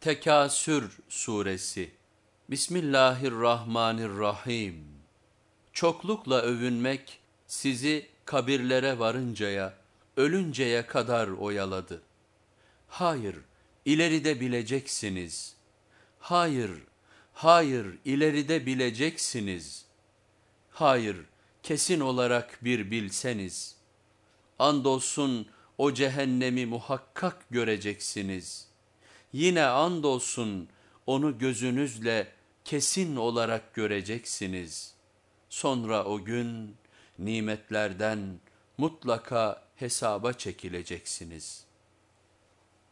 Tekasür Suresi Bismillahirrahmanirrahim Çoklukla övünmek sizi kabirlere varıncaya, ölünceye kadar oyaladı. Hayır, ileride bileceksiniz. Hayır, hayır, ileride bileceksiniz. Hayır, kesin olarak bir bilseniz. Andolsun o cehennemi muhakkak göreceksiniz. Yine andolsun onu gözünüzle kesin olarak göreceksiniz. Sonra o gün nimetlerden mutlaka hesaba çekileceksiniz.''